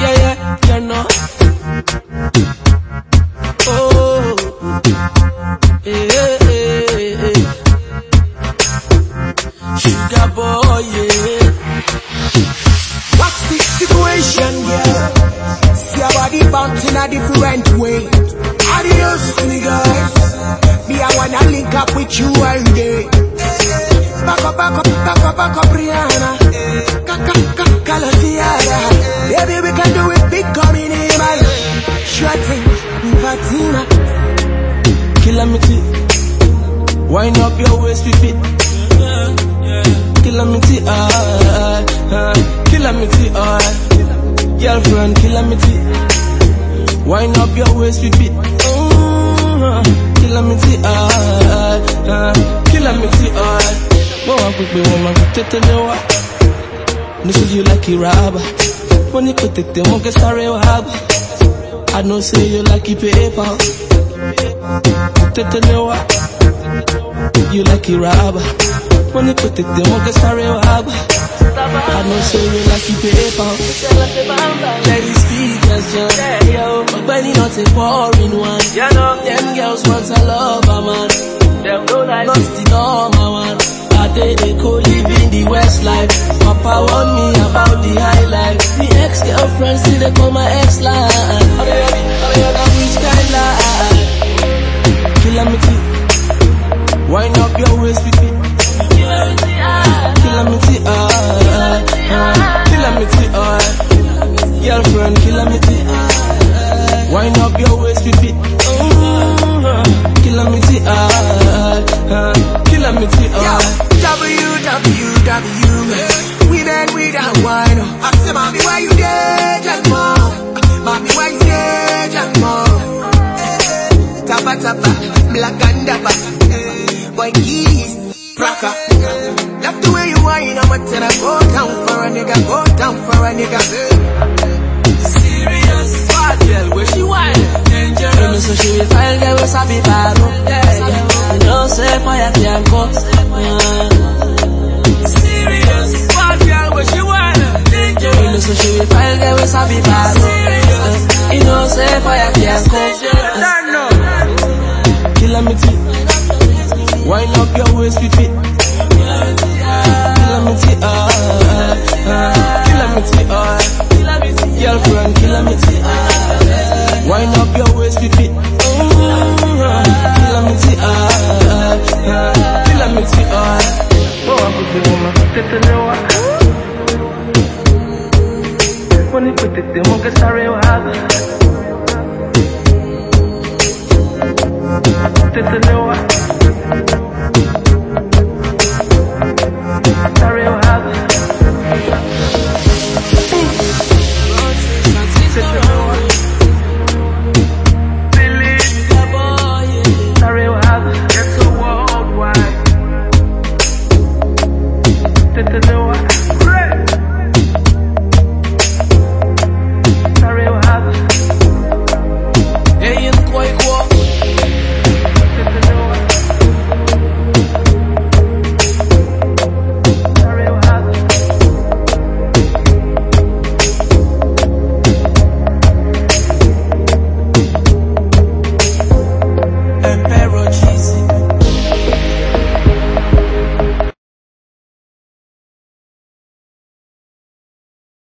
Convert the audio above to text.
Yeah, yeah. Oh, yeah, yeah, yeah. Sugar boy, yeah. What's the situation? See body bouncing a different way. Adios, niggas. Me, I wanna link up with you all day. Up, back up, Rihanna. Calatiana. Baby, we can do it big, coming in, man. Sure thing, Fatima. Calamity. Wind up your waist with it. Calamity, ah, ah. Calamity, ah. Girlfriend, calamity. Wind up your waist with it. Mm, Calamity, ah, ah. Ah. Mo wa gbogbo wọn ma tètè lé wa. Ní say you like it rubber. Mo ní kò tètè mo kẹ́ sáré wá gbà. I know say you like it paper. Tètè lé wa. You like it rubber. Mo ní kò tètè mo kẹ́ sáré wá gbà. I know say you like it paper. Lady speakers jam. Ọ̀gbẹ́ni not a foreign one. Them girls want a lover man. Not the normal one. Dey co live in the west life. Papa warn me about the high life. Me ex girlfriend still dey call my ex Women without wine. I say, mommy, why you there, Jack Mom? Mommy, why you there, Jack Mom? Tapa tapa, black and dapper. Eh, boy, keys, cracker. Love the way you whine, I'm a tell her, go down for a nigga, go down for a nigga. Serious bad girl, where she whine? Dangerous. So she will file there with Sabi Baro. You know, say fire can cut. With Sabi Baro. You know, say fire can cut. Calamity. Wind up your waist with it. ni pete tengo que estar. Te te